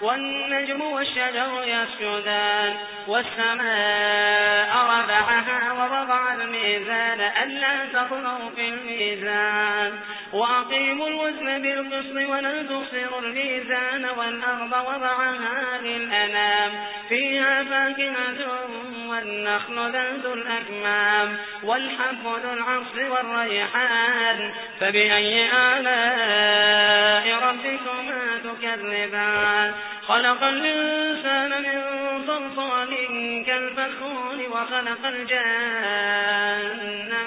والنجم والشجر يسجدان والسماء رفعها ووضع الميزان ألا تطغوا في الميزان وأقيموا الوزن بالقسط ولا تخسروا الميزان والأرض وضعها للأنام فيها فاكهة والنخل ذات الأكمام والحب ذو العصف والريحان فبأي آلاء ربكما تكذبان خلق الإنسان من صلصال كالفخور وخلق الجان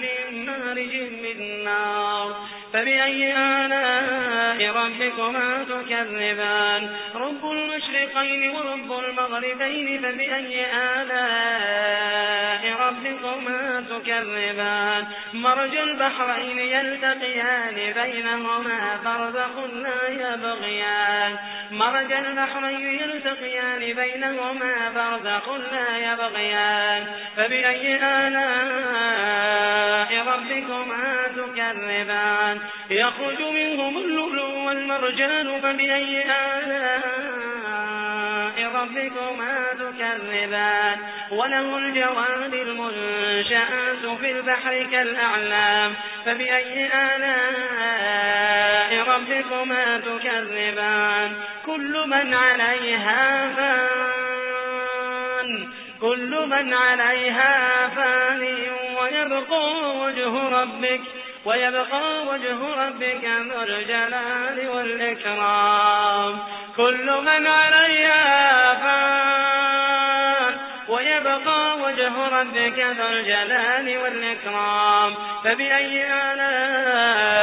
من مارج من نار. فبأي آلاء ربكما تكذبان؟ رب المشرقين ورب المغربين فبأي آلاء ربكما تكذبان؟ مرج البحرين يلتقيان بينهما برزخ لا يبغيان. مرج البحرين يلتقيان بينهما برزخ لا يبغيان. فبأي آلاء ربكما تكذبان؟ يخرج منهم اللؤلؤ والمرجان فبأي آلاء ربكما تكذبان؟ وله الجواب المنشآت في البحر كالأعلام. فبأي آلاء ربكما تكذبان. كل من عليها فان. كل من عليها فان. ويبقى وجه ربك ويبقى وجه ربك ذو الجلال والإكرام. كل من عليها فان. ويبقى وجه ربك ذو الجلال والإكرام. فبأي آلاء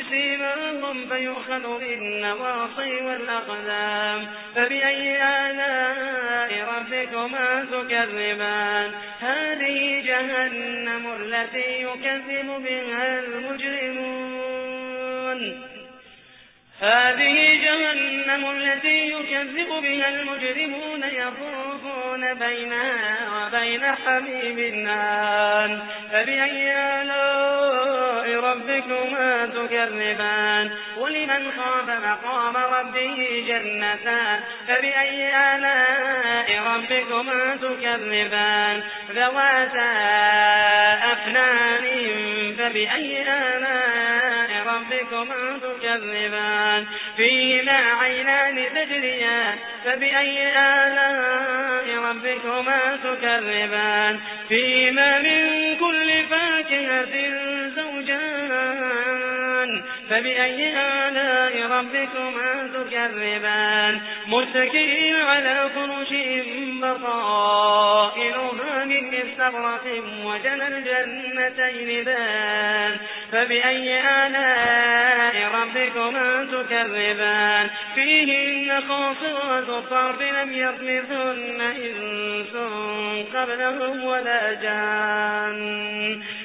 فيؤخذ بالنواصي والأقدام. فبأي آلاء ربكما تكذبان؟ هذه جهنم التي يكذب بها المجرمون. هذه جهنم التي يكذب بها المجرمون يطوفون بينها وبين حميم النار. فبأي آلاء ربكما تكذبان. ولمن خاف مقام ربه جنتان. فبأي آلاء ربكما تكذبان؟ ذواتا أفنان. فبأي آلاء ربكما تكذبان؟ فيهما عينان تجريان. فبأي آلاء ربكما تكذبان؟ فيهما من كل فبأي آلاء ربكما تكذبان؟ متكئين على فرش بطائنها من استبرق وجنى الجنتين دان. فبأي آلاء ربكما تكذبان؟ فيهن خاصرات الطرف لم يطمثن إنس قبلهم ولا جان.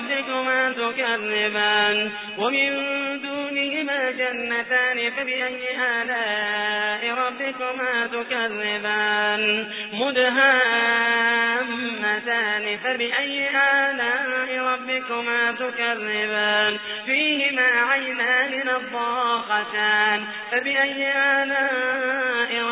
ربكما تكذبان ومن دونهما جنتان فبأي آلاء ربكما تكذبان. مدهامتان فبأي آلاء ربكما تكذبان. فيهما عينان نضاختان فبأي آلاء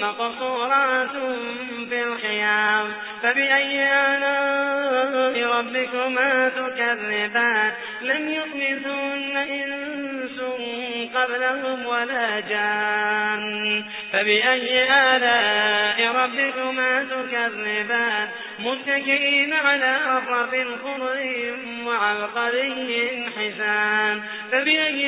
مقصورات في الخيام. فبأي آلاء ربكما تكذبان؟ لم يطمثن إنس قبلهم ولا جان. فبأي آلاء ربكما تكذبان؟ متكئين على أرض خضر وعبقري حسان. فبأي